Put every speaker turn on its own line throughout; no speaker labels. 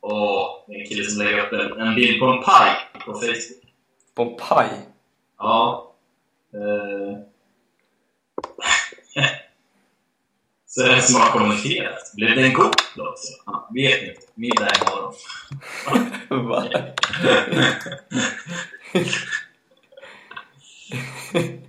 Och en kille som lägger upp en, en bild på en paj på Facebook.
På en paj?
Ja. Eh. Så är det som har kommenterat. Blev den god då? Ja, vet inte. Middag imorgon.
Va?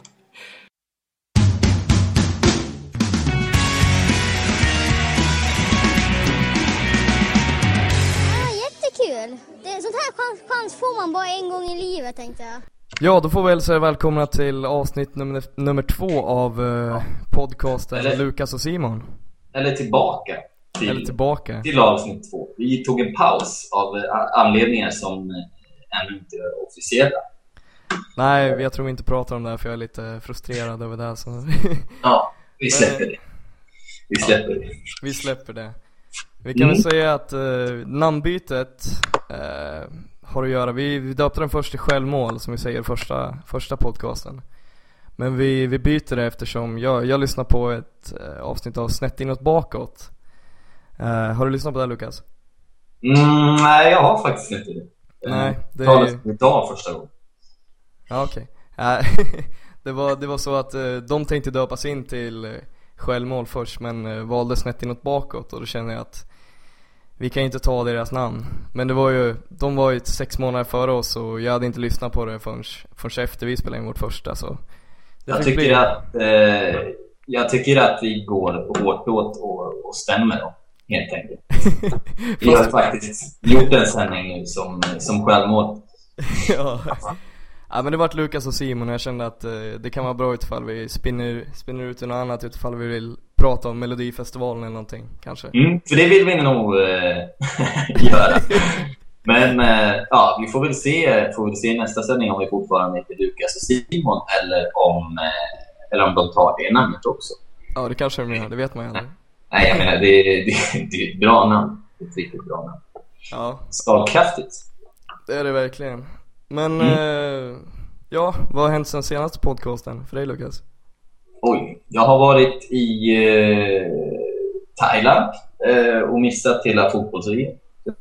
Ja, jättekul! Det, sånt här chans, chans får man bara en gång i livet tänkte jag.
Ja, då får vi hälsa er välkomna till avsnitt nummer, nummer två av eh, podcasten
Eller-
Lukas och Simon.
Eller tillbaka. Till,
Eller tillbaka.
till avsnitt två. Vi tog en paus av eh, anledningar som eh, ännu inte är officiella.
Nej, jag tror vi inte pratar om det här för jag är lite frustrerad över det här så
Ja, vi
Men-
släpper det. Vi släpper det.
vi släpper det. Vi kan
Mm.
väl säga att eh, namnbytet eh, har att göra, vi, vi döpte den först till självmål som vi säger i första, första podcasten. Men vi, vi byter det eftersom jag, jag lyssnar på ett eh, avsnitt av Snett inåt bakåt. Eh, har du lyssnat på det Lukas?
Mm, nej, jag har faktiskt inte det.
Nej, det
det
är ju-
idag första gången.
Ja okej. Eh, det, var, det var så att eh, de tänkte döpas in till eh, självmål först men eh, valde snett inåt bakåt och då kände jag att vi kan inte ta deras namn. Men det var ju, de var ju sex månader före oss och jag hade inte lyssnat på det förrän, förrän efter vi spelade in vårt första så
Jag tycker,
bli-
att, eh, jag tycker att vi går hårt åt och, och stämmer dem, helt enkelt. Vi har faktiskt gjort en sändning nu som, som självmål.
ja. Ja men det vart Lukas och Simon och jag kände att eh, det kan vara bra utifall vi spinner, spinner ut något annat utifall vi vill prata om Melodifestivalen eller någonting kanske.
Mm, för det vill vi nog eh, göra. Men eh, ja, vi får väl, se, får väl se nästa sändning om vi fortfarande heter Lukas och Simon eller om, eh, eller om de tar det namnet också.
Ja det kanske de gör, det vet man ju aldrig.
Nej, jag menar, det, det, det är ett bra namn. Det är ett riktigt bra namn.
Ja.
Slagkraftigt.
Det är det verkligen. Men,
Mm.
eh, ja, vad har hänt sen senaste podcasten för dig Lukas?
Oj, jag har varit i eh, Thailand eh, och missat hela fotbolls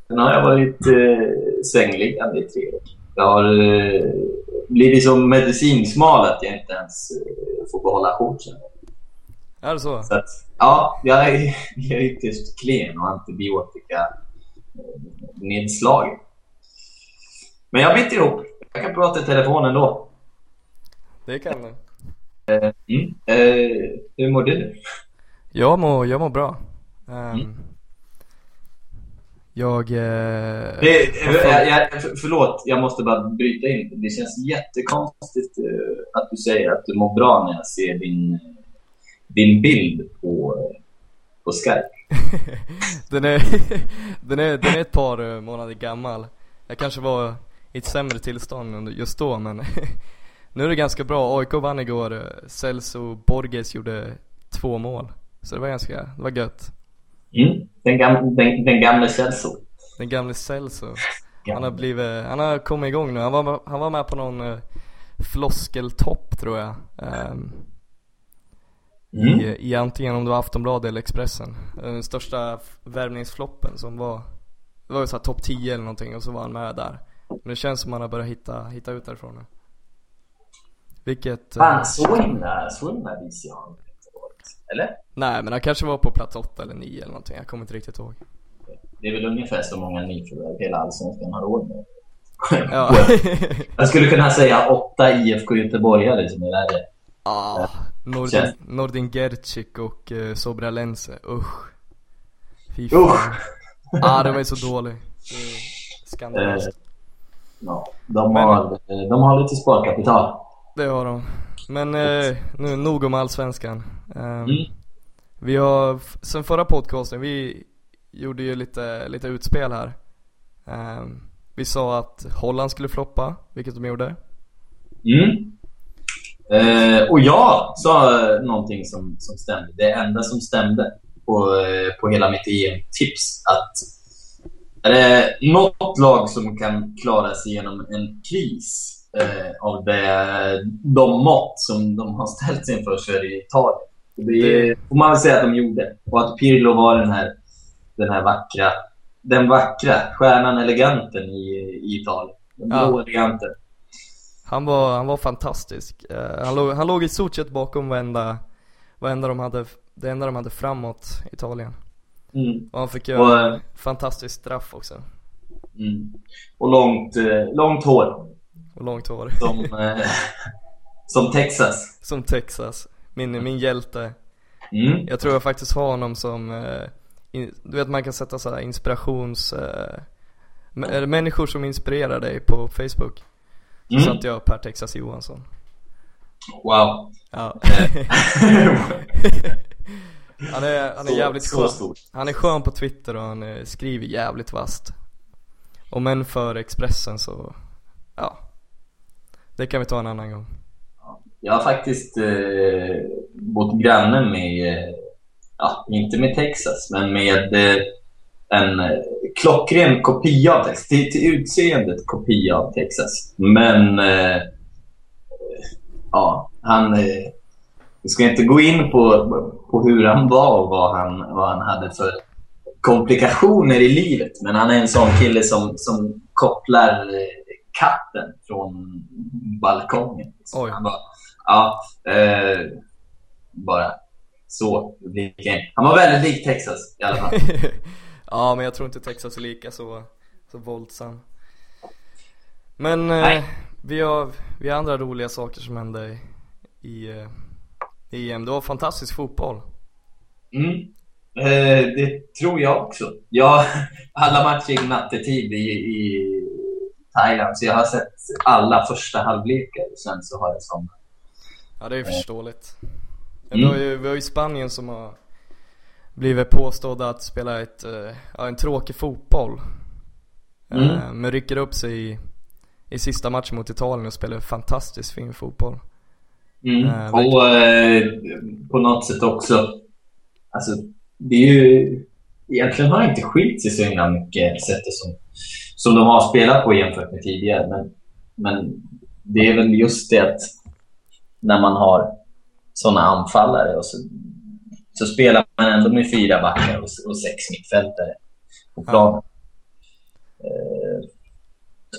Sen har jag varit eh, svängligande i tre år. Jag har eh, blivit så medicinsmal att jag inte ens eh, får behålla shortsen.
Är det så?
Så att, ja, jag är, jag är ytterst klen och antibiotika eh, nedslagen. Men jag biter ihop. Jag kan prata i telefon ändå.
Det kan du.
Mm. Eh, hur mår du?
Jag mår, jag mår bra. Ehm,
Mm.
Jag, eh,
Det, jag, jag, för- förlåt, jag måste bara bryta in. Det känns jättekonstigt eh, att du säger att du mår bra när jag ser din, din bild på, på Skype.
den, är, den, är, den är ett par eh, månader gammal. Jag kanske var i ett sämre tillstånd just då men nu är det ganska bra. AIK vann igår. eh, Celso Borges gjorde två mål. Så det var ganska, det var gött.
Mm. Den, gam, den, den gamle Celso.
Den gamle Celso. Han har blivit, han har kommit igång nu. Han var, han var med på någon uh, floskeltopp tror jag. ehm,
Mm.
i, I antingen om det var Aftonbladet eller Expressen. Den största värvningsfloppen som var, det var ju såhär topp 10 eller någonting och så var han med där. Men det känns som han har börjat hitta, hitta ut därifrån nu. Vilket... eh,
Fan, så himla, så himla risig har han inte varit. Eller?
nej men han kanske var på plats 8 eller 9 eller någonting. Jag kommer inte riktigt ihåg.
Det är väl ungefär så många nyförvärv hela allsvenskan har råd med.
Ja.
Jag skulle kunna säga åtta IFK Göteborgare som är värre.
ah, Nordin,
Känns-
Nordin Gercic och uh, Sobralense. Usch. Fy
Usch.
fan. Ah, de är så dålig. Det är Skandalöst.
Ja, de,
Men-
har, de har lite sparkapital.
Det har de. Men eh, nu nog om allsvenskan. Um,
Mm.
Vi har, sen förra podcasten, vi gjorde ju lite, lite utspel här. Ehm, vi sa att Holland skulle floppa, vilket de gjorde.
Mm. Eh, och jag sa någonting som, som stämde. Det enda som stämde på, eh, på hela mitt EM-tips. Att är det något lag som kan klara sig genom en kris eh, av det, de mått som de har ställt sig inför så är det Italien. Det får man väl säga att de gjorde. Och att Pirlo var den här, den här vackra den vackra stjärnan eleganten i, i Italien. Den
Ja.
blå eleganten.
Han var, han var fantastisk. Eh, han, låg, han låg i stort sett bakom varenda, varenda de hade, det enda de hade framåt Italien.
Mm.
Och han fick
Och,
göra
eh,
fantastisk straff också.
Mm. Och långt, eh, långt hår.
Och långt hår.
Som, eh, som Texas.
Som Texas. Min, min hjälte.
Mm.
Jag tror jag faktiskt har honom som, du vet man kan sätta sådär inspirations, mä- eller människor som inspirerar dig på Facebook. Så
Mm.
satte jag Per Texas Johansson.
Wow.
Ja. han är, han är
Så-
jävligt
så
skön.
stor.
Han är skön på Twitter och han eh, skriver jävligt vasst. Och men för Expressen så, ja. Det kan vi ta en annan gång.
Jag har faktiskt eh, bott granne med, eh, ja, inte med Texas, men med eh, en eh, klockren kopia av Texas. Till, till utseendet kopia av Texas. Men eh, ja, han... Vi ska inte gå in på, på hur han var och vad han, vad han hade för komplikationer i livet. Men han är en sån kille som, som kopplar eh, katten från balkongen.
Oj.
Han bara, ja, eh, bara så. Han var väldigt lik Texas i alla fall.
ja men jag tror inte Texas är lika så, så våldsam. Men eh, vi, har, vi har andra roliga saker som hände i, eh, i EM. Det var fantastisk fotboll.
Mm. Eh, det tror jag också. Jag, alla matcher gick nattetid i, i Thailand, så jag har sett alla första halvlekar. och Sen så har jag somnat.
Ja det är ju förståeligt.
Mm.
Vi, har ju, vi har ju Spanien som har blivit påstådda att spela ett, eh, ja, en tråkig fotboll.
Mm.
Eh, Men rycker upp sig i, i sista matchen mot Italien och spelar fantastiskt fin fotboll.
Mm.
Eh,
och eh, på något sätt också, alltså det är ju, egentligen har det inte skilt sig så himla mycket sättet som, som de har spelat på jämfört med tidigare. Men, men det är väl just det att när man har sådana anfallare och så, så spelar man ändå med fyra backar och, och sex mittfältare på planen. Eh,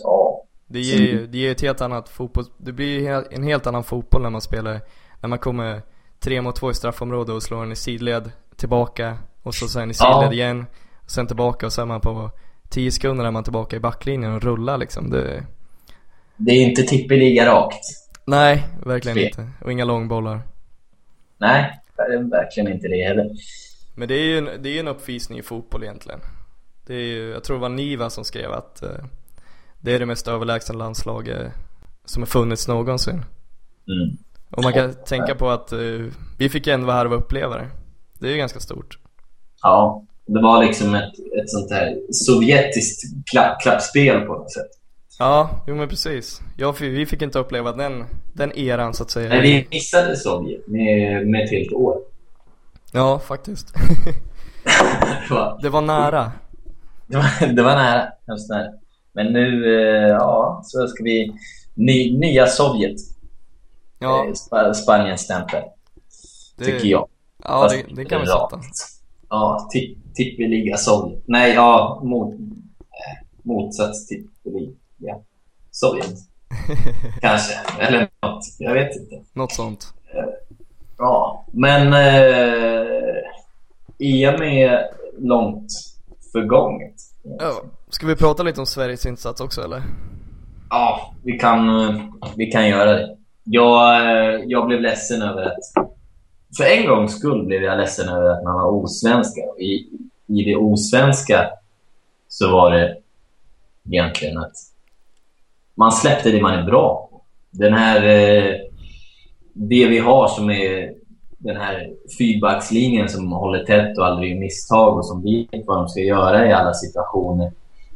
ja.
Det ger ju det ger ett helt annat fotboll, det blir ju en helt annan fotboll när man spelar, när man kommer tre mot två i straffområdet och slår den i sidled tillbaka och så sen i sidled
Ja.
igen, och sen tillbaka och så är man på 10 sekunder är man tillbaka i backlinjen och rullar liksom. Det,
Det är inte tippeliga rakt.
nej, verkligen
Spel.
inte. Och inga långbollar.
Nej, verkligen inte det heller.
Men det är ju en, det är en uppvisning i fotboll egentligen. Det är ju, jag tror det var Niva som skrev att eh, det är det mest överlägsna landslaget som har funnits någonsin.
Mm.
Och man kan tänka på att eh, vi fick ändå vara här och uppleva det. Det är ju ganska stort.
Ja, det var liksom ett, ett sånt här sovjetiskt klapp, klappspel på något sätt.
Ja, jo men precis. Fi- vi fick inte uppleva den, den eran så att säga.
Nej, vi missade Sovjet med, med ett helt år.
Ja, faktiskt.
Det var,
det var nära.
det var, det var nära, hemskt nära. Men nu, eh, ja, så ska vi... Ny, nya Sovjet.
Ja,
Eh, Sp- Spaniens stämpel,
det,
tycker jag.
Ja,
Fast
det, det kan vi sätta.
Ja, tipp- tippeliga Sovjet. Nej, ja, mot, eh, motsats tippeliga Sovjet. Kanske, eller något. Jag vet inte.
Något sånt.
Ja, men eh, EM är långt förgånget.
Ja, ska vi prata lite om Sveriges insats också eller?
Ja, vi kan, vi kan göra det. Jag, jag blev ledsen över att... För en gångs skull blev jag ledsen över att man var osvenska. I, I det osvenska så var det egentligen att man släppte det man är bra på. Den här... Eh, det vi har som är den här fyrbackslinjen som håller tätt och aldrig gör misstag och som vet vad de ska göra i alla situationer.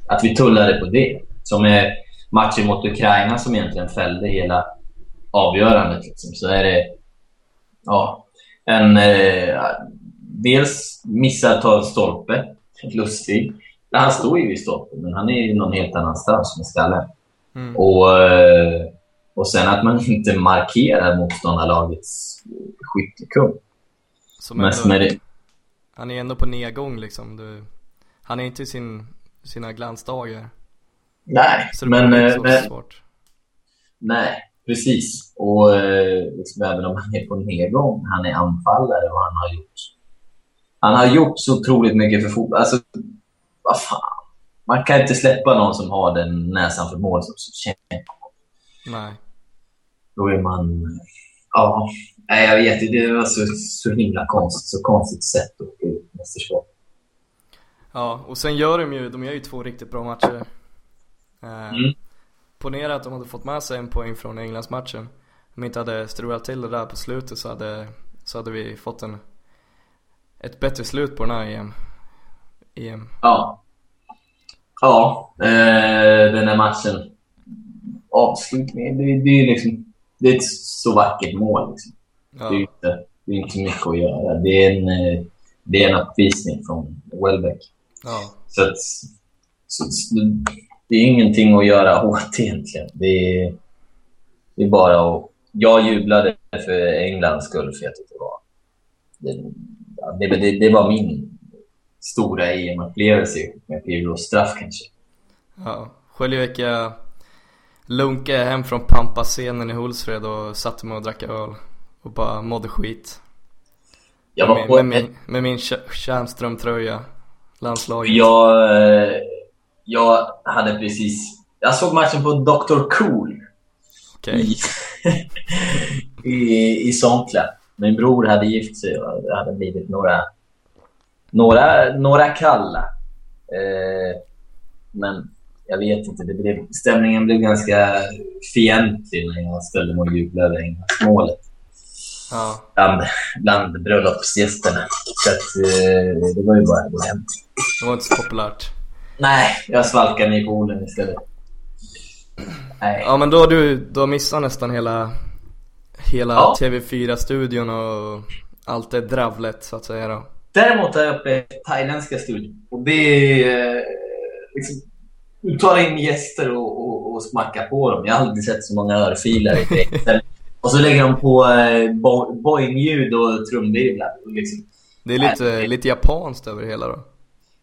Att vi tullade på det. Som är matchen mot Ukraina som egentligen fällde hela avgörandet. Liksom. Så är det ja, en eh, dels missad ta stolpe, lustig. Han står ju vid stolpen, men han är ju någon helt annanstans med skallen.
Mm.
Och, eh, och sen att man inte markerar motståndarlagets skyttekung.
Som
Men
ändå,
är det,
han är ändå på nedgång liksom. Du, han är inte i sin sina glansdagar.
Nej,
Så det
men,
inte
eh,
så
men
svårt.
nej, precis. Och eh, liksom, även om han är på nedgång, han är anfallare och han har gjort han har gjort så otroligt mycket för fotboll. Alltså, vad fan. Man kan inte släppa någon som har den näsan för mål som känner
Nej.
Då är man... Ja, nej, jag vet inte. Det var så, så himla konstigt. Så konstigt sätt att åka ut mästerskap.
Ja, och sen gör de ju, de gör ju två riktigt bra matcher. Eh,
Mm.
Ponera att de hade fått med sig en poäng från Englandsmatchen. Om de inte hade strulat till det där på slutet så hade, så hade vi fått en, ett bättre slut på den här EM. EM.
Ja. Ja, eh, den här matchen. Avslutningen, det, det är liksom... Det är ett så vackert mål. Liksom.
Ja.
Det, är inte, det är inte mycket att göra. Det är en, eh, det är en uppvisning från Welbeck.
Ja.
Så, att, så, så det är ingenting att göra åt egentligen. Det är, det är bara att... Jag jublade för Englands skull för jag tyckte det var... Det, det, det, det var min stora EM-upplevelse med Pirlos straff kanske.
ja. Själv gick jag lunkade hem från Pampa-scenen i Hultsfred och satte mig och drack öl. Och bara mådde skit.
Jag var
med,
på
med min, med min Tjär- Tjärnström-tröja. Landslaget.
jag, eh, jag hade precis... Jag såg matchen på Dr. Cool
Okej.
i, i, i Sonkla. Min bror hade gift sig och det hade blivit några, några, några kalla. Eh, men jag vet inte, det blev, stämningen blev ganska fientlig när jag ställde mig och jublade över Englandsmålet
Ja.
bland, bland bröllopsgästerna. Så att, eh, det var ju bara att gå hem.
Det var inte så populärt.
Nej, jag svalkade mig i poolen istället. Nej.
Ja men då har du, har missat nästan hela, hela
Ja.
TV4-studion och allt det dravlet så att säga då.
Däremot har jag upplevt thailändska studion. Och det är... eh, Liksom, du tar in gäster och, och, och smackar på dem. Jag har aldrig sett så många örfilar i. Och så lägger de på eh, bo- boing-ljud och trumvirvlar. Liksom,
Det är lite, lite japanskt över det hela då.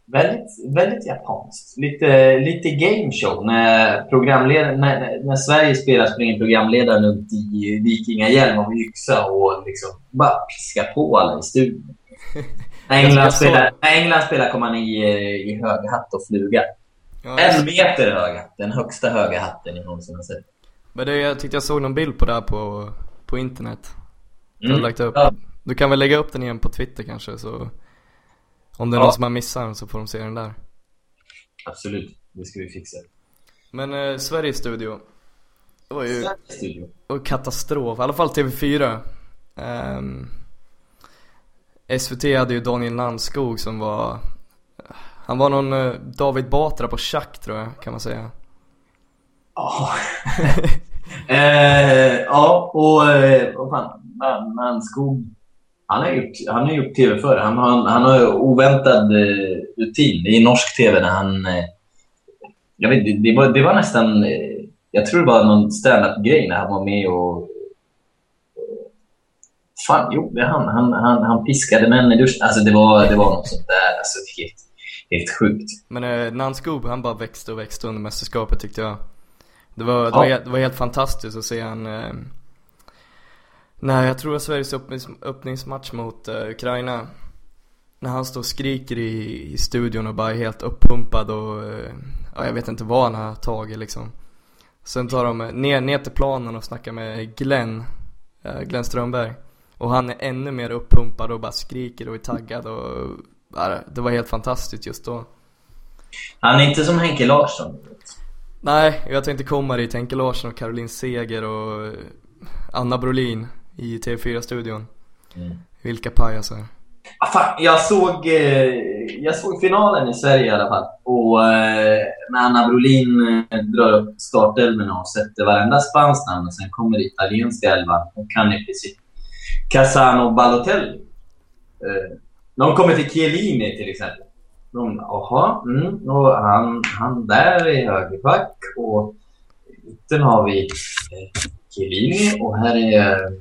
väldigt, väldigt japanskt. Lite, lite gameshow. När, programled- när, när Sverige spelar springer programledaren runt i vikingahjälm och yxa och liksom bara piskar på alla i studion. När England, spelar, när England spelar kommer han i, eh, i hög hatt och fluga.
Ja,
En meter hög hatt. Den högsta höga hatten jag någonsin har sett.
Men det, jag tyckte jag såg någon bild på det här på, på internet. Du har
Mm.
lagt upp.
Ja,
Du kan väl lägga upp den igen på Twitter kanske så Om det är
Ja.
någon som har missat den så får de se den där.
absolut. Det ska vi fixa.
Men eh, Sveriges studio. Det var ju
studio.
var katastrof, i alla fall TV4. Ehm, SVT hade ju Daniel Landskog som var Han var någon eh, David Batra på schack tror jag kan man säga.
Ja. eh, ja, och eh, vad fan. Man- Manskog. Han har gjort, han har gjort tv förr. Han, har- han har oväntad eh, rutin. i norsk tv när han... Eh, jag vet, det, det, var, det var nästan... Eh, jag tror det var någon standup-grej när han var med och... Eh, fan, jo, det är han. Han, han, han piskade män i duschen. Alltså det var, det var något sånt där. Alltså, helt, helt sjukt.
Men eh, Nanskog han bara växte och växte under mästerskapet tyckte jag. Det var, det
Ja.
var, helt- det var helt fantastiskt att se han eh, Nej jag tror att Sveriges öppnings, öppningsmatch mot eh, Ukraina När han står och skriker i, i studion och bara är helt uppumpad och eh, ja, jag vet inte vad han har tagit liksom Sen tar de ner, ner till planen och snackar med Glenn eh, Glenn Strömberg Och han är ännu mer uppumpad och bara skriker och är taggad och ja, Det var helt fantastiskt just då
Han är inte som Henke Larsson.
Nej, jag tänkte komma dit. Henke Larsson och Caroline Seger och eh, Anna Brolin i TV4-studion.
Mm.
Vilka pajasar.
Ah, fan, jag, såg, eh, jag såg finalen i Sverige i alla fall. Och eh, när Anna Brolin eh, drar upp startelvan och sätter varenda spanskt namn och sen kommer det italienska elvan och kan i princip Casano Balotelli. De kommer till Chiellini till exempel. De, Jaha, mm, och han, han där är högerback och i mitten har vi eh, Chiellini och här är eh,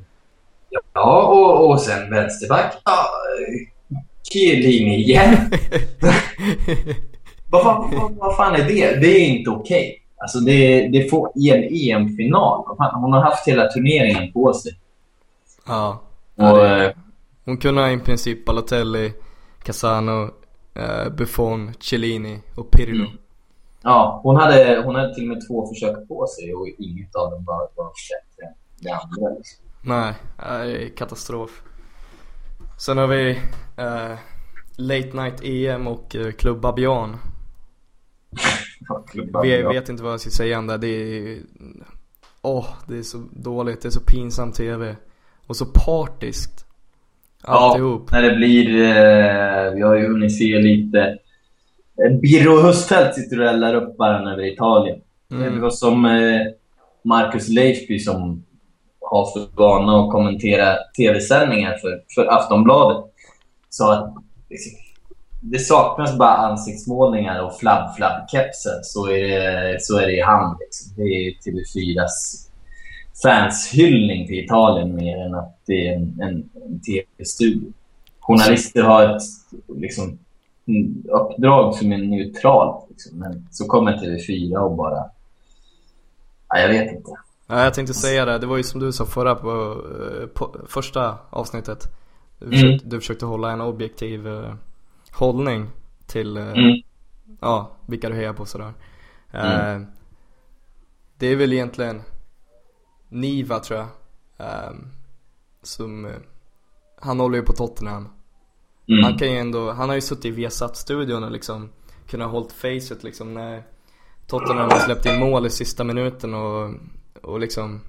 Ja, och, och sen vänsterback. Ja, eh, Chiellini igen. Vad fan, vad, vad fan är det? Det är inte okej. Alltså det, det får i en EM-final. Vad Hon har haft hela turneringen på sig.
Ja.
Och,
Ja, det-
eh,
Hon kunde ha i princip Balotelli, Casano, eh, Buffon, Cellini och Pirlo.
Mm. ja, hon, hade, hon hade till och med två försök på sig och inget av dem var, var bättre än det andra. Liksom.
Nej, det är katastrof. Sen har vi eh, Late Night EM och eh, Club Babian. Vi vet inte vad jag ska säga om det. Det är... Åh, det är så dåligt. Det är så pinsam TV. Och så partiskt. Alltihop.
Ja, när det blir... Eh, vi har ju hunnit se lite... Birro Hustfeldt sitter och eldar upp varandra över Italien.
Mm.
Det var som eh, Marcus Leifby som har för vana att kommentera tv-sändningar för, för Aftonbladet. Sa att liksom, det saknas bara ansiktsmålningar och flabb-flabb-kepsen så, är det, så är det i hand. Liksom. Det är TV4s fanshyllning till Italien mer än att det är en, en, en tv-studio. Journalister har ett liksom, mm, uppdrag som är neutralt. Liksom. Men så kommer TV4 och bara... Ja, jag vet inte.
Ja, jag tänkte säga det. Det var ju som du sa förra på, eh, på första avsnittet. Du
Mm.
försökte, du försökte hålla en objektiv eh, hållning till eh,
Mm.
ja, vilka du hejar på sådär. Eh, det är väl egentligen Niva tror jag. Eh, som, han håller ju på Tottenham.
Mm.
Han kan ju ändå, han har ju suttit i Viasat-studion och liksom kunnat hållit facet liksom när Tottenham har släppt in mål i sista minuten och, och liksom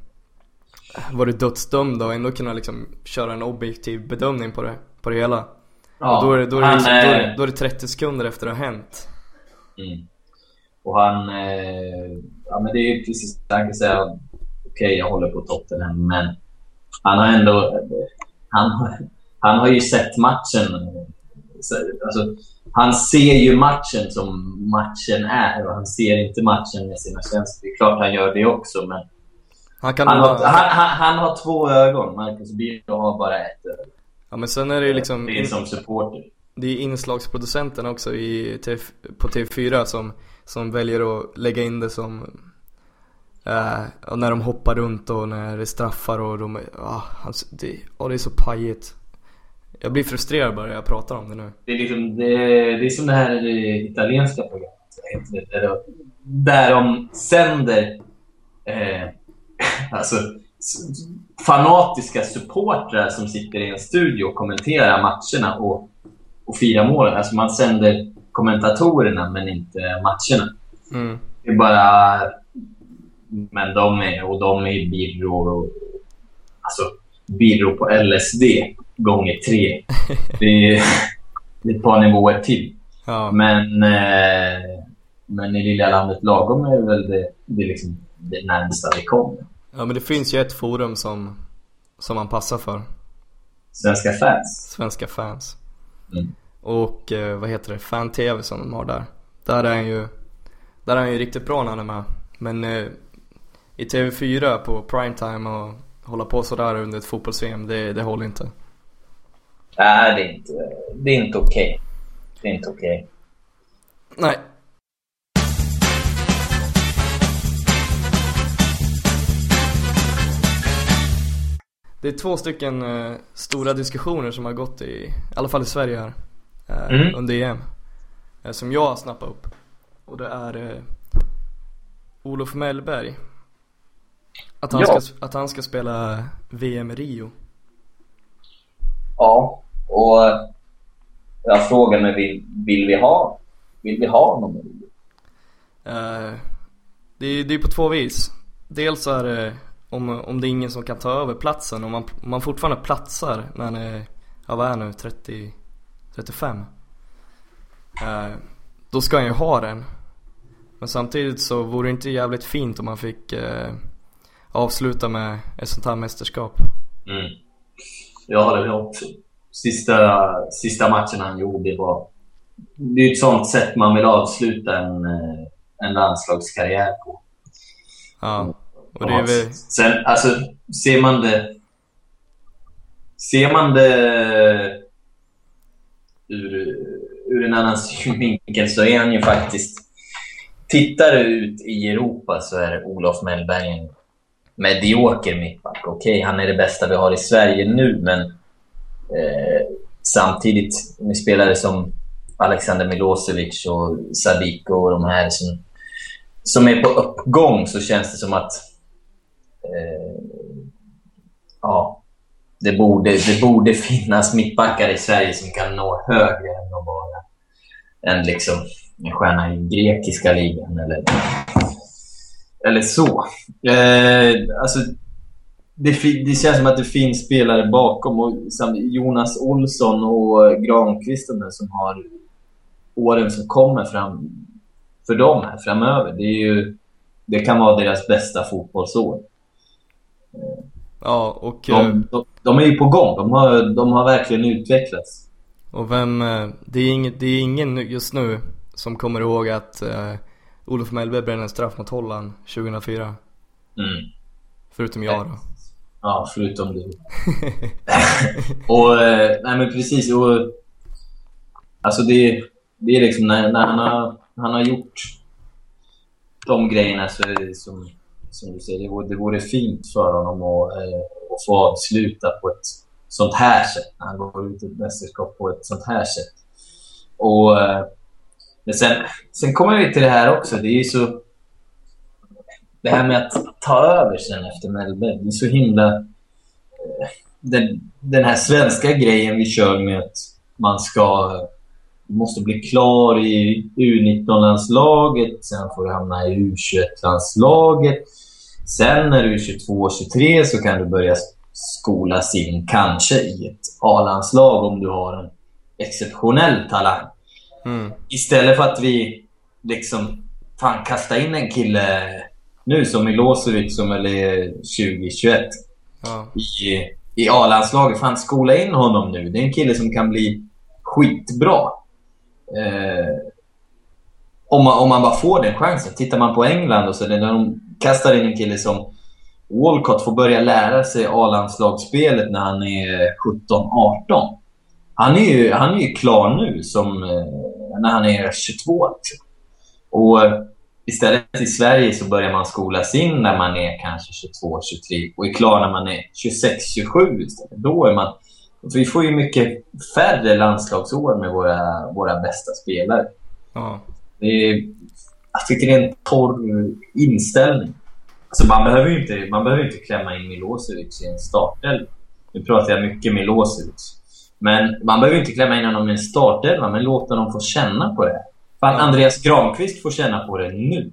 varit dödsdömda och ändå kunnat liksom köra en objektiv bedömning på det, på det hela.
Ja,
och då är, det, då, är det
han,
liksom, då, är, det- då är det 30 sekunder efter det har hänt.
Mm. Och han... Eh, ja, men det är precis det han kan säga. Okej, jag håller på Tottenham, men han har ändå... Han, har- han har ju sett matchen. Så, Alltså, han ser ju matchen som matchen är och han ser inte matchen med sina känslor. Det är klart han gör det också, men
Han
han har,
hålla,
han, han, har två ögon. Marcus Birro har bara ett öga.
ja men sen är det ju liksom
Det är som supporter.
Det är inslagsproducenten också i på TV4 som, som väljer att lägga in det som och när de hoppar runt och när det straffar och de, ah, alltså, det, oh, det är så pajigt. Jag blir frustrerad bara när jag pratar om det nu.
Det är, liksom, det, det är som det här italienska programmet. Där, de, där de sänder eh, alltså, fanatiska supportrar som sitter i en studio och kommenterar matcherna och, och firar målen. Alltså man sänder kommentatorerna men inte matcherna.
Mm.
Det är bara... Men de är, och de är Birro och, Alltså, Birro på LSD gånger tre. Det är, det är ett par nivåer till.
Ja,
Men, eh, men i lilla landet lagom är väl det, det, liksom det närmsta vi kommer.
ja men det finns ju ett forum som, som man passar för.
Svenska fans.
Svenska fans.
Mm.
Och eh, vad heter det? Fan-TV som de har där. Där är han ju, där är han ju riktigt bra när han är med. Men eh, i TV4 på primetime och hålla på sådär under ett fotbolls-VM, det, det håller inte.
Nej, det är inte, det är inte okej. Det är inte okej.
Nej. Det är två stycken eh, stora diskussioner som har gått i, i alla fall i Sverige här, eh,
Mm.
under EM. Eh, som jag har snappat upp. Och det är eh, Olof Mellberg. Att han,
Ja.
ska, att han ska spela VM Rio.
Ja, och jag frågar mig, vill, vill vi ha vill vi ha honom? i Rio?
Eh, det, är, det är på två vis. Dels är det om, om det är ingen som kan ta över platsen, om man, om man fortfarande platsar när han är, ja vad är han nu, 30, 35. Eh, då ska han ju ha den. Men samtidigt så vore det inte jävligt fint om man fick eh, avsluta med ett sånt här mästerskap.
Mm. Jag håller med också. Sista, sista matchen han gjorde var... Det är ett sånt sätt man vill avsluta en, eh, en landslagskarriär på.
Ja. Och det är väl,
Sen, alltså, ser man det... Ser man det ur ur en annan synvinkel så är han ju faktiskt... Tittar du ut i Europa så är Olof Mellberg en medioker mittback. Okej, okay, han är det bästa vi har i Sverige nu, men eh, samtidigt med spelare som Alexander Milosevic och Sadiko och de här som, som är på uppgång så känns det som att eh, ja, det borde, det borde finnas mittbackar i Sverige som kan nå högre än att vara en, liksom, en stjärna i grekiska ligan eller, eller så. Eh, alltså, det, det, känns som att det finns spelare bakom. Och Jonas Olsson och Granqvist som har åren som kommer fram för dem här framöver. Det, är ju, det kan vara deras bästa fotbollsår.
Ja, och...
De, eh, de, de, är ju på gång. De har, de har verkligen utvecklats.
Och vem... Eh, det är, ingen, det är ingen just nu som kommer ihåg att uh, Olof Mellberg brände en straff mot Holland 2004. Mm. Förutom jag då.
Ja, förutom du. och, nej men precis. Och, alltså det, det är liksom när, när han, har, han har gjort de grejerna så är det som som du säger, det vore, det vore fint för honom att, eh, att få avsluta på ett sånt här sätt. När han går ut i ett mästerskap på ett sånt här sätt. Och, eh, men sen, sen kommer vi till det här också. Det är ju så... Det här med att ta över sen efter Mellberg. Det är så himla... Eh, den, den här svenska grejen vi kör med att man ska måste bli klar i U19-landslaget, sen får du hamna i U21-landslaget. Sen när du är 22-23 så kan du börja skolas in, kanske i ett A-landslag om du har en exceptionell talang. Mm. Istället för att vi liksom fan kasta in en kille nu som Milosevic som är 2021 ja. i, i A-landslaget. Fan, skola in honom nu. Det är en kille som kan bli skitbra. Eh, om, man, om man bara får den chansen. Tittar man på England och så när de kastar in en kille som Walcott får börja lära sig A-landslagsspelet när han är 17-18. Han är ju, han är ju klar nu som eh, när han är 22. Liksom. Och eh, istället i Sverige så börjar man skolas in när man är kanske 22, 23 och är klar när man är 26, 27 istället. Då är man... Vi får ju mycket färre landslagsår med våra, våra bästa spelare. Ja. Det är, jag tycker det är en torr inställning. Alltså man, behöver ju inte, man behöver inte klämma in Milosevic i en startelva. Nu pratar jag mycket Milosevic. Men man behöver inte klämma in honom i en startelva, men låt honom få känna på det. Fan, Andreas Granqvist får känna på det nu.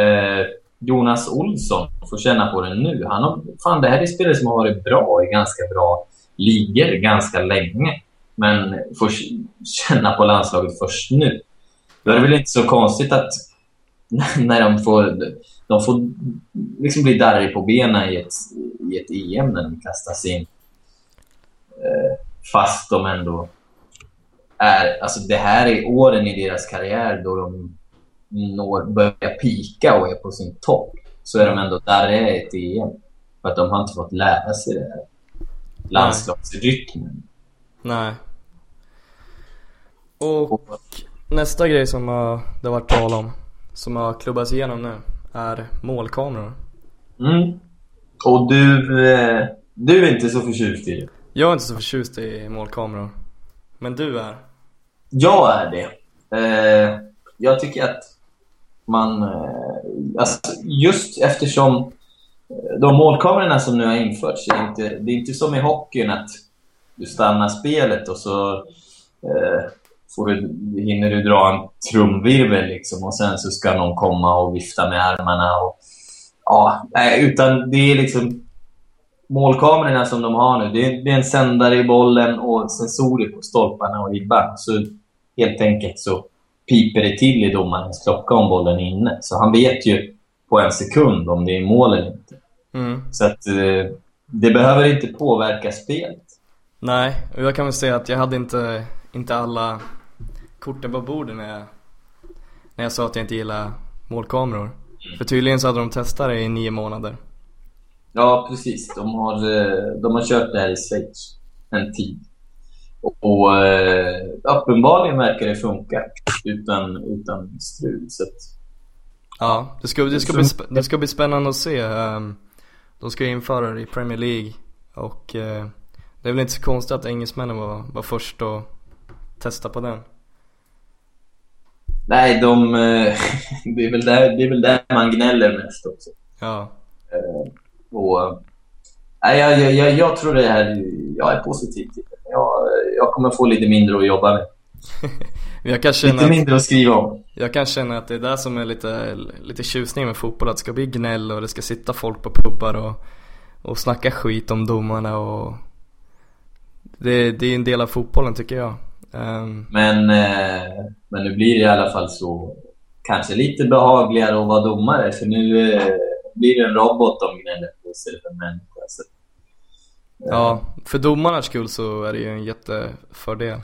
Eh, Jonas Olsson får känna på det nu. Han har, fan, det här är spelare som har varit bra i ganska bra ligor ganska länge. Men får känna på landslaget först nu. Då är det väl inte så konstigt att när de får, de får liksom bli darrig på benen i ett, i ett EM när de kastas in. Fast de ändå är... Alltså det här är åren i deras karriär då de når, börjar pika och är på sin topp. Så är de ändå darriga i ett EM. För att de har inte fått lära sig det här landslagsrytmen.
Nej. Och Nästa grej som det har varit tal om, som har klubbats igenom nu, är målkameror.
Mm. Och du, eh, du är inte så förtjust i det?
Jag är inte så förtjust i målkameror. Men du är?
Jag är det. Eh, jag tycker att man... Eh, alltså just eftersom eh, de målkamerorna som nu har införts, är inte, det är inte som i hockeyn att du stannar spelet och så eh, får du, hinner du dra en trumvirvel liksom, och sen så ska någon komma och vifta med armarna. Och, ja, utan det är liksom målkamerorna som de har nu. Det är, det är en sändare i bollen och sensorer på stolparna och ribban. Så helt enkelt så piper det till i domarens klocka om bollen är inne. Så han vet ju på en sekund om det är mål eller inte. Mm. Så att eh, det behöver inte påverka spelet.
Nej, och jag kan väl säga att jag hade inte, inte alla korten på bordet när jag, när jag sa att jag inte gillar målkameror. Mm. För tydligen så hade de testat det i nio månader.
Ja, precis. De har, eh, de har kört det här i Schweiz en tid. Och eh, uppenbarligen verkar det funka utan, utan strul. Så att,
Ja, det ska, det, ska bli, det ska bli spännande att se. ehm, De ska införa det i Premier League och eh, det är väl inte så konstigt att engelsmännen var, var först att testa på den.
nej, de, det, är väl där, det är väl där man gnäller mest också.
Ja,
och, nej, jag, jag, jag, jag tror det här, jag är positiv till det. Jag, jag kommer få lite mindre att jobba med.
jag kan känna
Lite
att,
mindre att skriva om.
jag kan känna att det är det som är lite, lite tjusning med fotboll. Att det ska bli gnäll och det ska sitta folk på pubbar och, och snacka skit om domarna och det, det är en del av fotbollen tycker jag. Ehm,
Men, eh, men nu blir det i alla fall så kanske lite behagligare att vara domare för nu eh, blir en robot de gnäller på istället för en människa. Så,
ja, för domarnas skull så är det ju en jättefördel.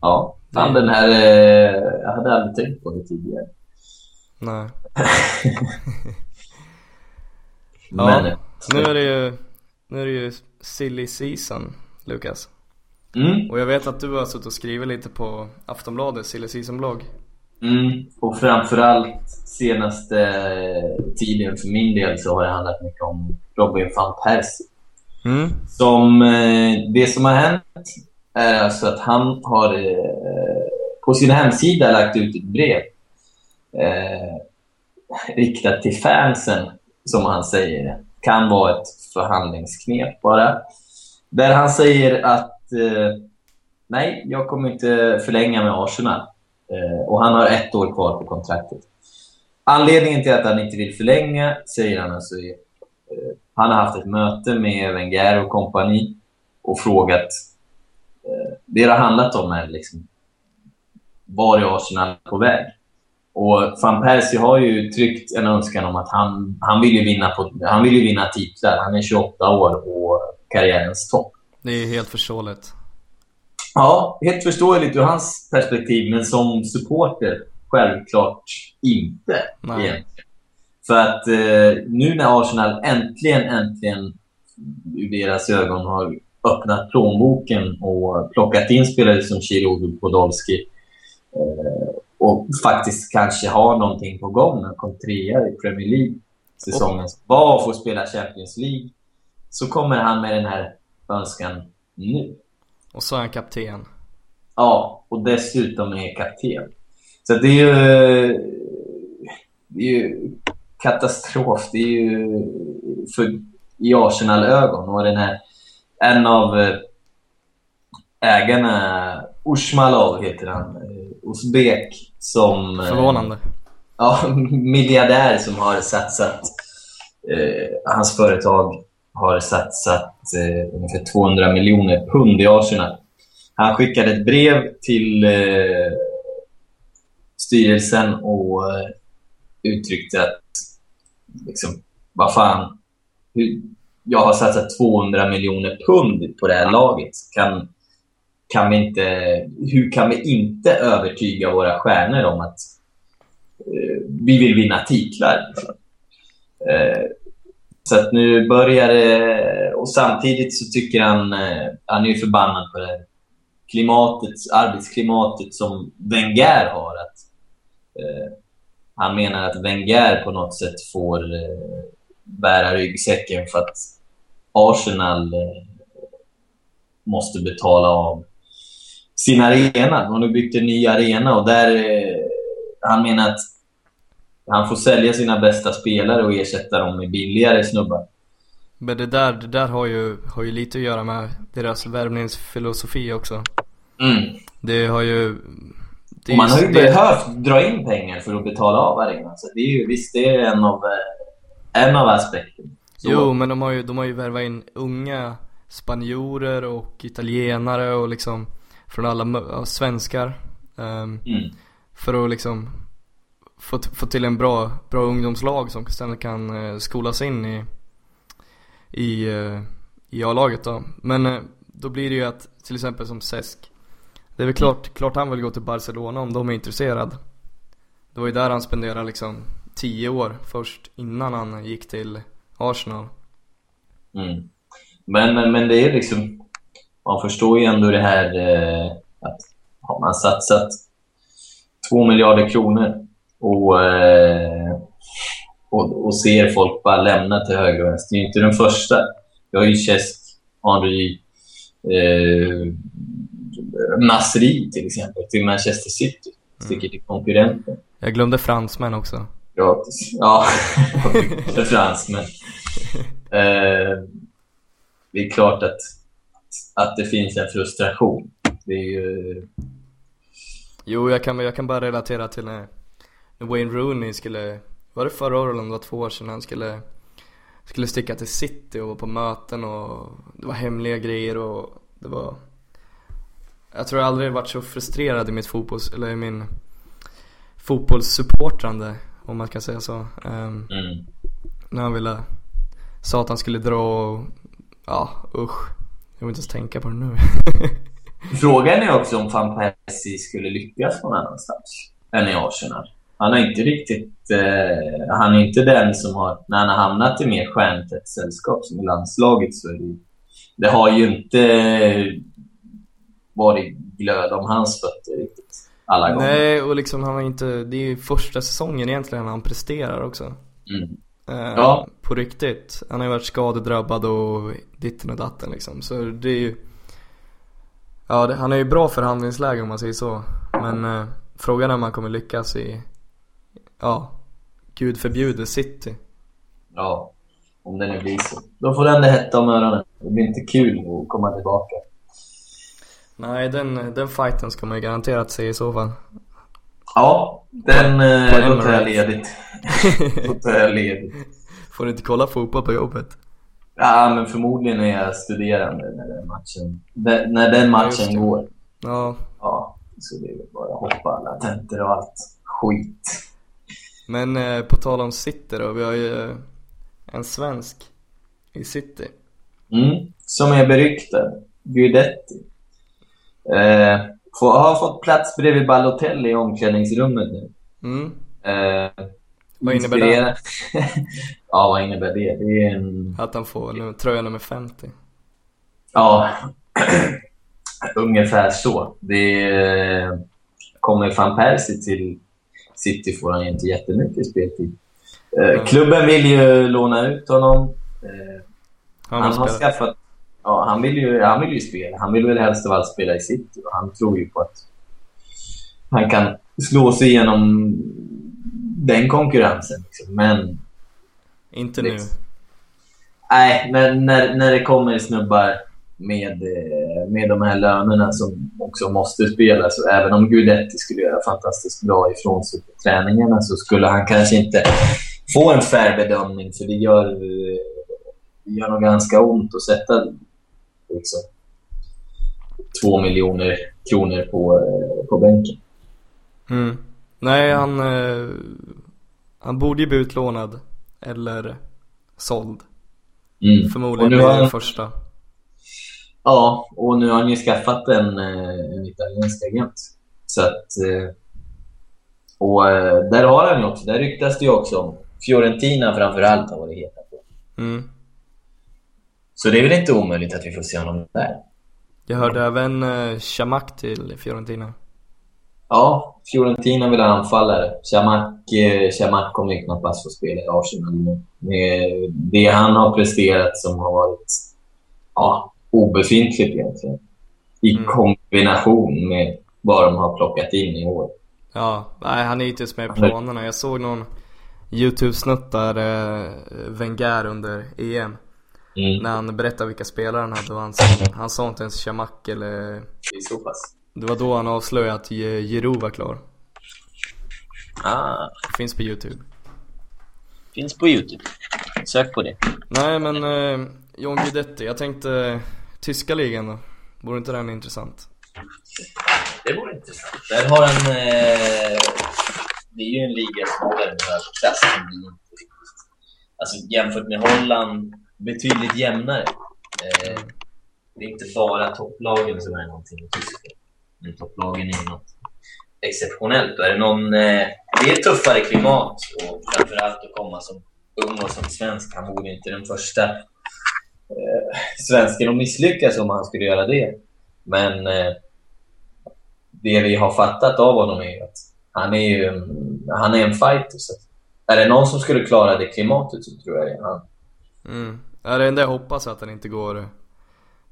ja, fan den här, eh, jag hade aldrig tänkt på det tidigare.
Nej.
Men,
Ja, nu är det ju, nu är det ju silly season, Lukas.
mm,
Och jag vet att du har suttit och skrivit lite på Aftonbladet, silly season blogg.
Mm, och framförallt senaste tiden för min del så har det handlat mycket om Robin van Persie.
Mm.
Som, eh, det som har hänt är alltså att han har eh, på sin hemsida lagt ut ett brev eh, riktat till fansen, som han säger. Kan vara ett förhandlingsknep bara. Där han säger att eh, nej, jag kommer inte förlänga med Arsenal. Eh, och han har ett år kvar på kontraktet. Anledningen till att han inte vill förlänga, säger han alltså, är eh, han har haft ett möte med Wenger och kompani och frågat... Eh, det det har handlat om är liksom, var är Arsenal på väg? Och van Persie har ju uttryckt en önskan om att han, han, vill, ju vinna på, han vill ju vinna titlar. Han är 28 år och karriärens topp.
Det är helt förståeligt.
Ja, helt förståeligt ur hans perspektiv, men som supporter självklart inte.
Nej.
Egentligen. För att eh, nu när Arsenal äntligen, äntligen ur deras ögon har öppnat plånboken och plockat in spelare som Giroud Podolski eh, och faktiskt kanske har någonting på gång. Han kom trea i Premier League säsongen som var och får spela Champions League. Så kommer han med den här önskan nu.
Och så är han kapten.
Ja, och dessutom är kapten. Så det är ju, det är ju katastrof. Det är ju för, i Arsenal-ögon. Och den här, en av eh, ägarna, Usmalov heter han, eh, uzbek, som... eh,
Förvånande.
Ja, miljardär som har satsat... Eh, hans företag har satsat eh, ungefär 200 miljoner pund i Arsenal. Han skickade ett brev till eh, styrelsen och eh, uttryckte att liksom, vad fan, hur, jag har satsat 200 miljoner pund på det här laget. Kan, kan vi inte, hur kan vi inte övertyga våra stjärnor om att eh, vi vill vinna titlar? Eh, så att nu börjar det... Och samtidigt så tycker han... Eh, han är ju förbannad på det här klimatet, arbetsklimatet som Wenger har. Att, eh, han menar att Wenger på något sätt får eh, bära ryggsäcken för att Arsenal eh, måste betala av sin arena. De har nu byggt en ny arena och där... Eh, han menar att han får sälja sina bästa spelare och ersätta dem med billigare snubbar.
Men det där, det där har, ju, har ju lite att göra med deras värvningsfilosofi också.
Mm.
Det har ju... Det
Och man har ju
det-
behövt dra in pengar för att betala av arenan. Så det är ju, visst, det är en av, eh, en av aspekterna. Så-
Jo, men de har ju, de har ju värvat in unga spanjorer och italienare och liksom från alla svenskar. ehm,
Mm.
för att liksom få, få till en bra, bra ungdomslag som sen kan eh, skolas in i, i, eh, i A-laget då. Men eh, då blir det ju att till exempel som Sesk. Det är väl klart, klart han vill gå till Barcelona om de är intresserade Det var ju där han spenderade liksom 10 år först innan han gick till Arsenal.
Mm. Men, men, men det är liksom... man förstår ju ändå det här eh, att har man satsat två miljarder kronor och, eh, och, och ser folk bara lämna till höger och vänster. Det är ju inte den första. Vi har ju Cesc, Henry, eh, Nasri till exempel, till Manchester City. Sticker till konkurrenten.
Jag glömde fransmän också.
Gratis. Ja, för fransmän. Eh, det är klart att, att det finns en frustration. Det är ju...
Jo, jag kan, jag kan bara relatera till när, när Wayne Rooney skulle, var det förra året eller om det var två år sedan, han skulle, skulle sticka till City och vara på möten och det var hemliga grejer och det var Jag tror jag aldrig varit så frustrerad i mitt fotbolls, eller i min fotbollssupportrande om man kan säga så. Um,
Mm.
när han ville, sa att han skulle dra och, ja usch. Jag vill inte ens tänka på det nu.
Frågan är också om van Persie skulle lyckas någon annanstans än i Arsenal. Han har inte riktigt... Eh, han är inte den som har... När han har hamnat i mer stjärntätt sällskap som i landslaget så är det, det har ju inte varit glöd om hans fötter riktigt alla gånger.
Nej, och liksom han har inte, det är ju första säsongen egentligen han presterar också.
Mm.
Eh,
Ja.
På riktigt. Han har ju varit skadedrabbad och ditten och datten liksom. Så det är ju Ja, det, han är ju bra förhandlingsläge om man säger så. Men eh, frågan är om han kommer lyckas i Ja, gud förbjude City.
Ja, om det nu blir så. Då får den det hetta om öronen. Det blir inte kul att komma tillbaka.
Nej, den, den fighten ska man ju garanterat se i så fall.
Ja, den... Eh, då tar jag ledigt. då tar jag ledigt.
Får du inte kolla fotboll på jobbet?
Ja, men förmodligen är jag studerande när den matchen, den, när den
Ja,
matchen
det.
går.
Ja,
Ja, så det är väl bara att hoppa alla tentor och allt skit.
Men eh, på tal om City då. Vi har ju eh, en svensk i City.
Mm. Som är beryktad. Guidetti. Eh, får, har fått plats bredvid Balotelli i omklädningsrummet nu.
Mm.
Eh,
Vad innebär
inspirera- ja, vad innebär det? Det är en...
Att han får nu, tröja nummer 50.
Ja, ungefär så. Det är, kommer van Persie till City får han ju inte jättemycket speltid. Eh. Klubben vill ju låna ut honom. Eh,
Han,
han
har
skaffat... Ja, han vill, ju, han vill ju spela. Han vill väl helst av allt spela i City. Och han tror ju på att han kan slå sig igenom den konkurrensen. Liksom. Men
Inte nu.
Liksom. Nej, men när, när det kommer snubbar med, eh, med de här lönerna som också måste spela, så även om Guidetti skulle göra fantastiskt bra ifrån sig på träningarna så skulle han kanske inte få en fair bedömning, för det gör, det gör nog ganska ont att sätta liksom, två miljoner kronor på, eh, på bänken.
Mm. Nej, han, eh, han borde ju bli utlånad. Eller såld.
Mm.
Förmodligen
Och nu har han-
första.
Ja, och nu har han ju skaffat en, eh, en italiensk agent. Så att... eh, Och eh, där har han ju också, där ryktas det ju också om Fiorentina framför allt har varit heta på.
Mm.
Så det är väl inte omöjligt att vi får se honom där.
Jag hörde även eh, Chamak till Fiorentina.
Ja, Fiorentina vill ha anfallare. Chamak, eh, Chamak kommer ju knappast få spela i Arsenal nu. Det han har presterat som har varit ja, obefintligt egentligen. I
Mm.
kombination med vad de har plockat in i år.
Ja, nej han är ju inte ens med i planerna. Jag såg någon YouTube-snutt där eh, Wenger under EM.
Mm.
När han berättade vilka spelare han hade och han, han sa inte ens Chamak eller
Det är så pass.
Det var då han avslöjade att Giroud var klar.
Ah,
Finns på YouTube.
finns på Youtube. Sök på det.
Nej men eh, John Guidetti, jag tänkte tyska ligan då? Vore inte den intressant?
Det vore intressant. Där har en... Eh, det är ju en liga som håller en hög klass. inte Alltså jämfört med Holland, betydligt jämnare. Eh, det är inte bara topplagen som är någonting i Tyskland. Men topplagen är något exceptionellt. Och är det, någon, eh, det är ett tuffare klimat och framförallt att komma som ung och som svensk. Han vore inte den första svensken att misslyckas om han skulle göra det. Men eh, det vi har fattat av honom är att han är ju han är en fighter. Så är det någon som skulle klara det klimatet så tror jag det är han.
Mm. Ja, det enda jag hoppas är att han inte går,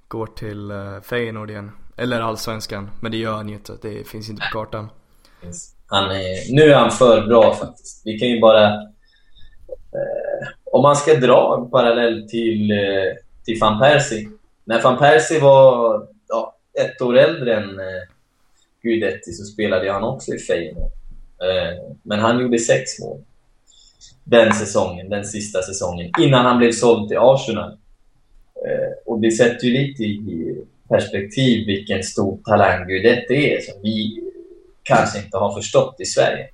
går till uh, Feyenoord igen. Eller Allsvenskan. Men det gör han ju inte. Det finns inte på kartan.
Han är, nu är han för bra faktiskt. Vi kan ju bara... Eh, om man ska dra en parallell till, eh, till van Persie. När van Persie var ja, ett år äldre än eh, Guidetti så spelade han också i Feyenoord. Eh, men han gjorde sex mål den säsongen, den sista säsongen, innan han blev såld till Arsenal. Eh, och det sätter ju lite i perspektiv vilken stor talang Guidetti är som vi kanske inte har förstått i Sverige.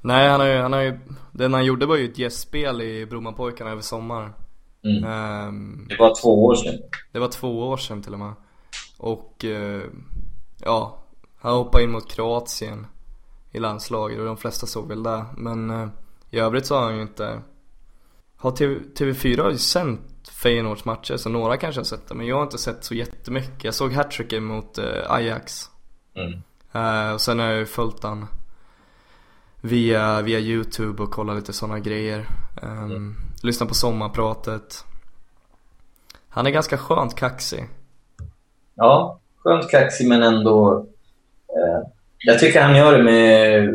Nej, han har ju, han har ju, den han gjorde var ju ett gästspel i Brommapojkarna över sommaren.
Mm. Um, det var två år sedan.
Det var två år sedan till och med. Och uh, ja, han hoppade in mot Kroatien i landslaget och de flesta såg väl det. Men uh, i övrigt så har han ju inte har TV, TV4 har ju sänt Feyenoords matcher så några kanske har sett det men jag har inte sett så jättemycket. Jag såg hattricken mot uh, Ajax. Mm. Och sen har jag ju följt han via, via youtube och kollat lite sådana grejer. Um, mm. Lyssna på sommarpratet. Han är ganska skönt kaxig.
Ja, skönt kaxig men ändå... Uh, jag tycker han gör det med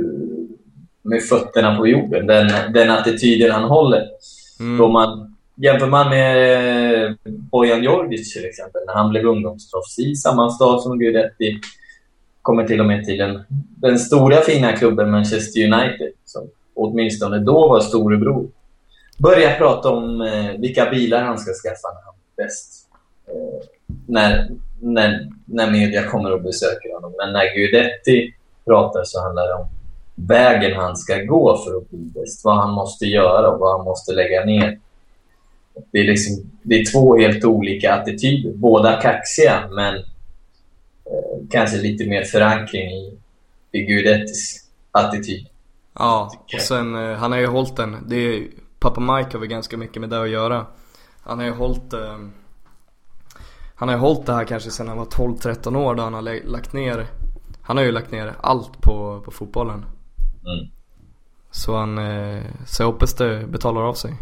med fötterna på jorden. Den, den attityden han håller. Mm. Då man, jämför man med Bojan Djordjic till exempel, när han blev ungdomsproffs i samma stad som Guidetti, kommer till och med till den, den stora fina klubben Manchester United, som åtminstone då var storebror. Börja prata om eh, vilka bilar han ska skaffa när han blir bäst. Eh, när, när, när media kommer och besöker honom. Men när Guidetti pratar så handlar det om vägen han ska gå för att bli bäst. Vad han måste göra och vad han måste lägga ner. Det är, liksom, det är två helt olika attityder. Båda kaxiga, men eh, kanske lite mer förankring i, i Gudettis attityd.
Ja, och sen eh, han har ju hållit den. Det är, pappa Mike har väl ganska mycket med det att göra. Han har ju hållit eh, han har ju hållit det här kanske sedan han var 12-13 år då han har lagt ner Han har ju lagt ner allt på, på fotbollen. Mm. Så han, eh, så jag hoppas det betalar av sig.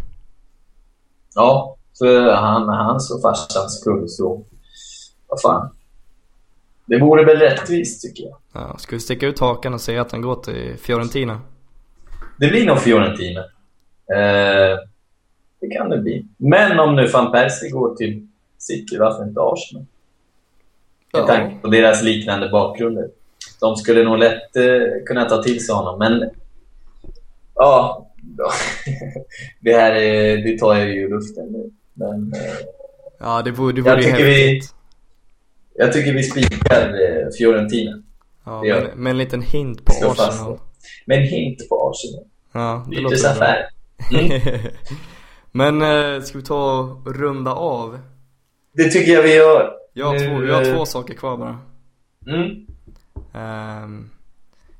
Ja, för han, hans och farsans skull så, vad fan. Det vore väl rättvist tycker jag.
Ja, ska vi sticka ut hakan och säga att han går till Fiorentina?
Det blir nog Fiorentina. Eh, det kan det bli. Men om nu van Persie går till City, varför inte Arsenal? Med ja. tanke på deras liknande bakgrunder de skulle nog lätt eh, kunna ta till sig honom. Men ja, det här är, det tar jag ju luften nu. Men, eh,
ja, det vore, det vore jag tycker vi,
Jag tycker vi spikar eh, Fiorentina.
Ja, med, med en liten hint på Arsenal.
Med en hint på Arsenal.
Ja,
det Bytesaffär.
Mm. Men eh, ska vi ta och runda av?
Det tycker jag vi gör.
Jag har, två, jag har två saker kvar bara.
Mm.
Um,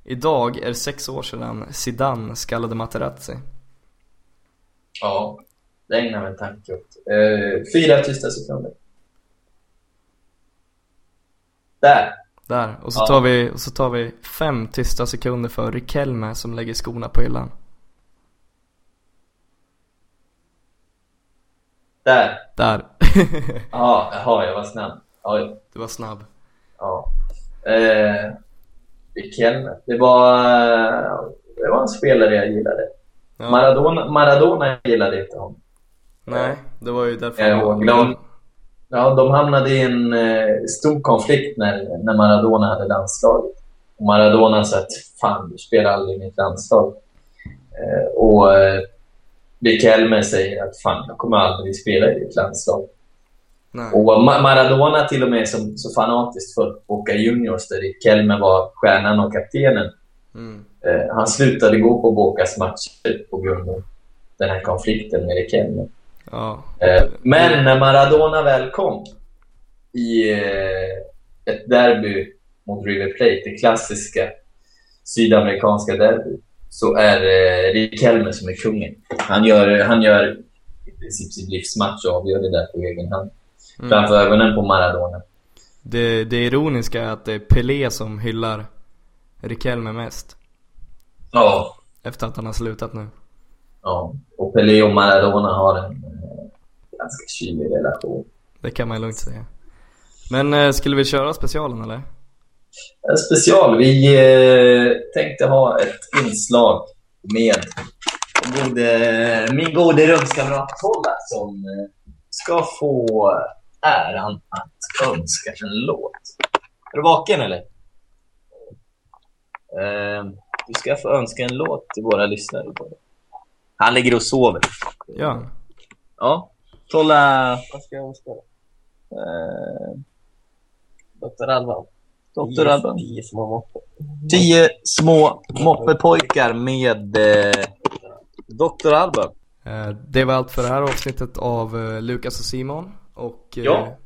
idag är det sex år sedan Zidane skallade Materazzi.
Ja, det ägnar vi en tanke åt. Uh, fyra tysta sekunder. Där!
Där, och så, ja. tar vi, och så tar vi fem tysta sekunder för Rikelme som lägger skorna på hyllan.
Där!
Där!
ja, jaha, jag var snabb. Ja.
Du var snabb.
Ja. Eh, Riquelme. Det var, det var en spelare jag gillade. Ja. Maradona, Maradona gillade inte honom.
Nej, det var ju därför
jag. De, ja, de hamnade i en eh, stor konflikt när, när Maradona hade landslaget. Och Maradona sa att fan, du spelar aldrig i mitt landslag. Eh, och eh, Riquelme säger att fan, jag kommer aldrig spela i ditt landslag. Nej. Och Maradona till och med som så fanatiskt för Boca Juniors där Kelme var stjärnan och kaptenen. Mm. Eh, han slutade gå på Bocas matcher på grund av den här konflikten med Kelme.
Ja.
Eh, men när Maradona väl kom i eh, ett derby mot River Plate, det klassiska sydamerikanska derby, så är eh, Riquelme som är kungen. Han gör, han gör i princip sin livsmatch och avgör det där på egen hand.
Mm.
framför ögonen på Maradona.
Det, det ironiska är att det är Pelé som hyllar Riquelme mest.
Ja.
Efter att han har slutat nu.
ja. Och Pelé och Maradona har en eh, ganska kylig relation.
Det kan man lugnt säga. Men eh, skulle vi köra specialen eller?
En special. Vi eh, tänkte ha ett inslag med gode, min gode rumskamrat Tolla som eh, ska få äran att önska en låt. Är du vaken eller? Eh, du ska få önska en låt till våra lyssnare. Han ligger och sover.
Ja.
Ja. Tolla, vad ska jag önska? Eh, Dr. Alban. Dr. Alban.
Tio små moppar.
Tio små moppepojkar med eh, Dr. Alban.
Eh, det var allt för det här avsnittet av eh, Lukas och Simon. Och eh,
Ja.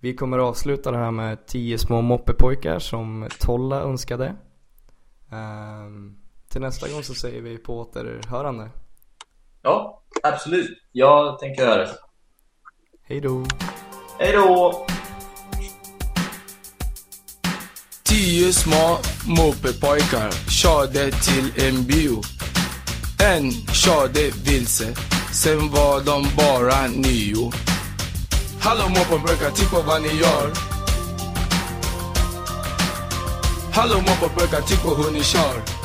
vi kommer avsluta det här med 10 små moppepojkar som Tolla önskade. Ehm, till nästa gång så säger vi på återhörande.
Ja, absolut. Jag tänker göra det.
Hej då!
Hej då!
Tio små moppepojkar körde till en bio. En körde vilse, sen var de bara nio. Hallå moppepojkar, titta på vad ni gör. Hallå moppepojkar, titta på hur ni kör.